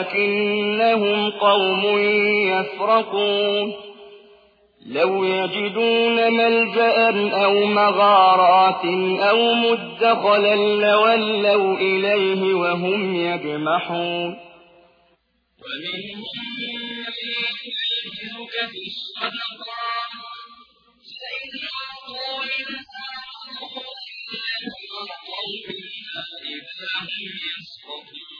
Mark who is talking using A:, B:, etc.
A: ولكنهم قوم يفرقون. لو يجدون ملجأ أو مغارات أو مدخلا لولوا إليه وهم يجمحون.
B: ومنهم من في الصدقات فإن أعطوا إنسان إذا هم يسقطون